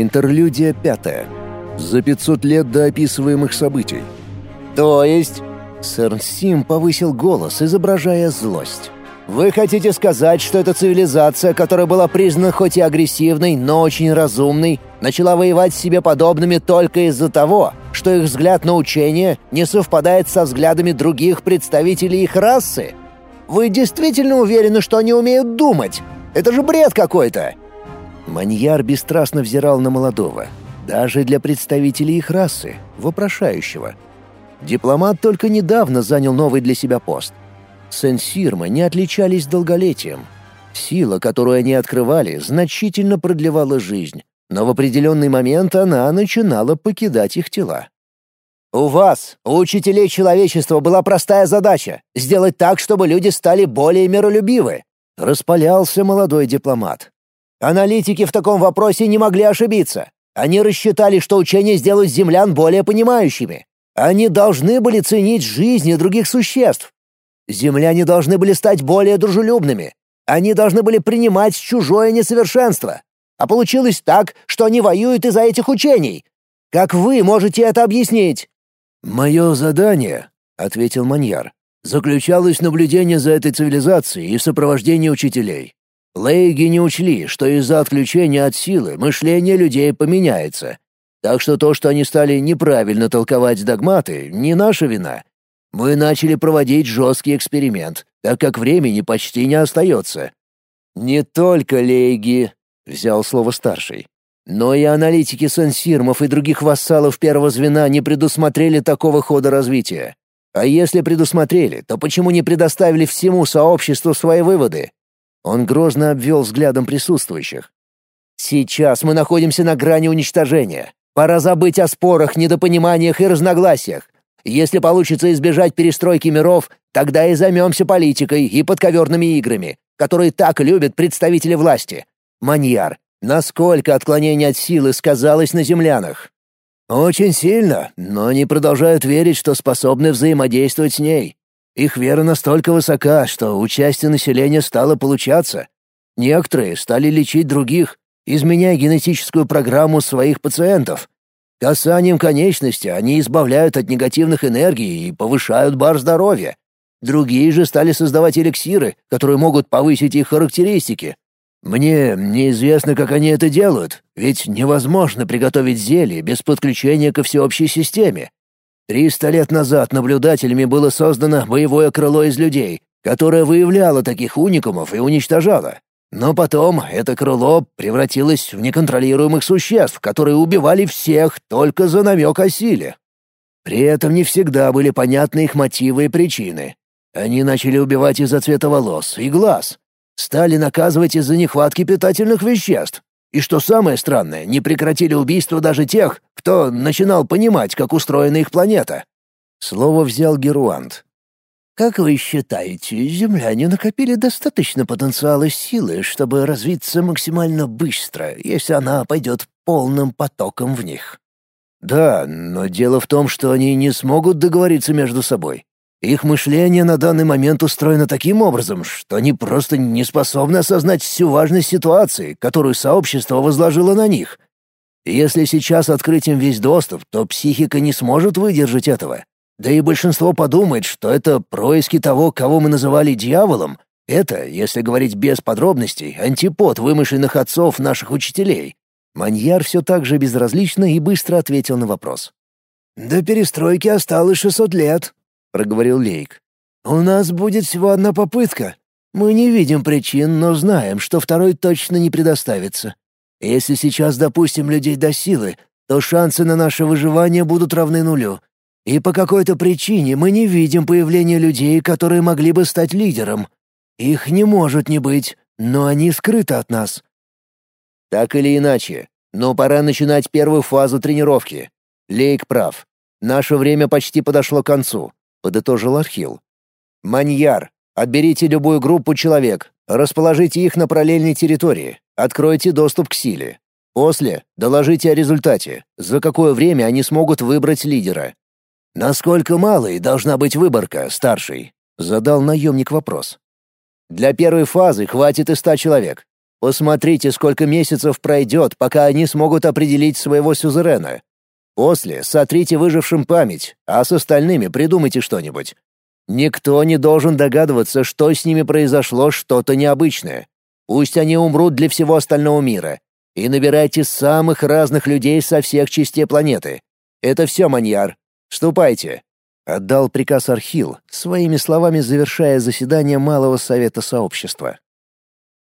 Интерлюдия пятая. За 500 лет до описываемых событий. То есть? Сэр Сим повысил голос, изображая злость. Вы хотите сказать, что эта цивилизация, которая была признана хоть и агрессивной, но очень разумной, начала воевать с себе подобными только из-за того, что их взгляд на учение не совпадает со взглядами других представителей их расы? Вы действительно уверены, что они умеют думать? Это же бред какой-то!» Маньяр бесстрастно взирал на молодого, даже для представителей их расы, вопрошающего. Дипломат только недавно занял новый для себя пост — Сен-Сирма не отличались долголетием. Сила, которую они открывали, значительно продлевала жизнь, но в определенный момент она начинала покидать их тела. «У вас, у учителей человечества, была простая задача — сделать так, чтобы люди стали более миролюбивы», — распалялся молодой дипломат. «Аналитики в таком вопросе не могли ошибиться. Они рассчитали, что учения сделают землян более понимающими. Они должны были ценить жизни других существ, Земляне должны были стать более дружелюбными. Они должны были принимать чужое несовершенство. А получилось так, что они воюют из-за этих учений. Как вы можете это объяснить?» «Мое задание», — ответил Маньяр, — «заключалось в наблюдении за этой цивилизацией и в сопровождении учителей. Лейги не учли, что из-за отключения от силы мышление людей поменяется. Так что то, что они стали неправильно толковать догматы, не наша вина, мы начали проводить жесткий эксперимент, так как времени почти не остается. «Не только лейги», — взял слово старший, «но и аналитики сенсирмов и других вассалов первого звена не предусмотрели такого хода развития. А если предусмотрели, то почему не предоставили всему сообществу свои выводы?» Он грозно обвел взглядом присутствующих. «Сейчас мы находимся на грани уничтожения. Пора забыть о спорах, недопониманиях и разногласиях. Если получится избежать перестройки миров, тогда и займемся политикой и подковерными играми, которые так любят представители власти. Маньяр, насколько отклонение от силы сказалось на землянах? Очень сильно, но они продолжают верить, что способны взаимодействовать с ней. Их вера настолько высока, что участие населения стало получаться. Некоторые стали лечить других, изменяя генетическую программу своих пациентов. Касанием конечности они избавляют от негативных энергий и повышают бар здоровья. Другие же стали создавать эликсиры, которые могут повысить их характеристики. Мне неизвестно, как они это делают, ведь невозможно приготовить зелье без подключения ко всеобщей системе. Триста лет назад наблюдателями было создано боевое крыло из людей, которое выявляло таких уникумов и уничтожало. Но потом это крыло превратилось в неконтролируемых существ, которые убивали всех только за намек о силе. При этом не всегда были понятны их мотивы и причины. Они начали убивать из-за цвета волос и глаз, стали наказывать из-за нехватки питательных веществ. И что самое странное, не прекратили убийство даже тех, кто начинал понимать, как устроена их планета. Слово взял Геруант. Как вы считаете, земляне накопили достаточно потенциала силы, чтобы развиться максимально быстро, если она пойдет полным потоком в них? Да, но дело в том, что они не смогут договориться между собой. Их мышление на данный момент устроено таким образом, что они просто не способны осознать всю важность ситуации, которую сообщество возложило на них. Если сейчас открыть им весь доступ, то психика не сможет выдержать этого. Да и большинство подумает, что это происки того, кого мы называли дьяволом. Это, если говорить без подробностей, антипод вымышленных отцов наших учителей. Маньяр все так же безразлично и быстро ответил на вопрос. «До перестройки осталось 600 лет», — проговорил Лейк. «У нас будет всего одна попытка. Мы не видим причин, но знаем, что второй точно не предоставится. Если сейчас допустим людей до силы, то шансы на наше выживание будут равны нулю. И по какой-то причине мы не видим появления людей, которые могли бы стать лидером. Их не может не быть, но они скрыты от нас. Так или иначе, но пора начинать первую фазу тренировки. Лейк прав. Наше время почти подошло к концу, подытожил Архил. Маньяр, отберите любую группу человек, расположите их на параллельной территории, откройте доступ к силе. После доложите о результате, за какое время они смогут выбрать лидера. «Насколько малой должна быть выборка, старший?» — задал наемник вопрос. «Для первой фазы хватит и ста человек. Посмотрите, сколько месяцев пройдет, пока они смогут определить своего сюзерена. После сотрите выжившим память, а с остальными придумайте что-нибудь. Никто не должен догадываться, что с ними произошло что-то необычное. Пусть они умрут для всего остального мира. И набирайте самых разных людей со всех частей планеты. Это все, Маньяр. Ступайте. Отдал приказ Архил, своими словами завершая заседание Малого Совета Сообщества.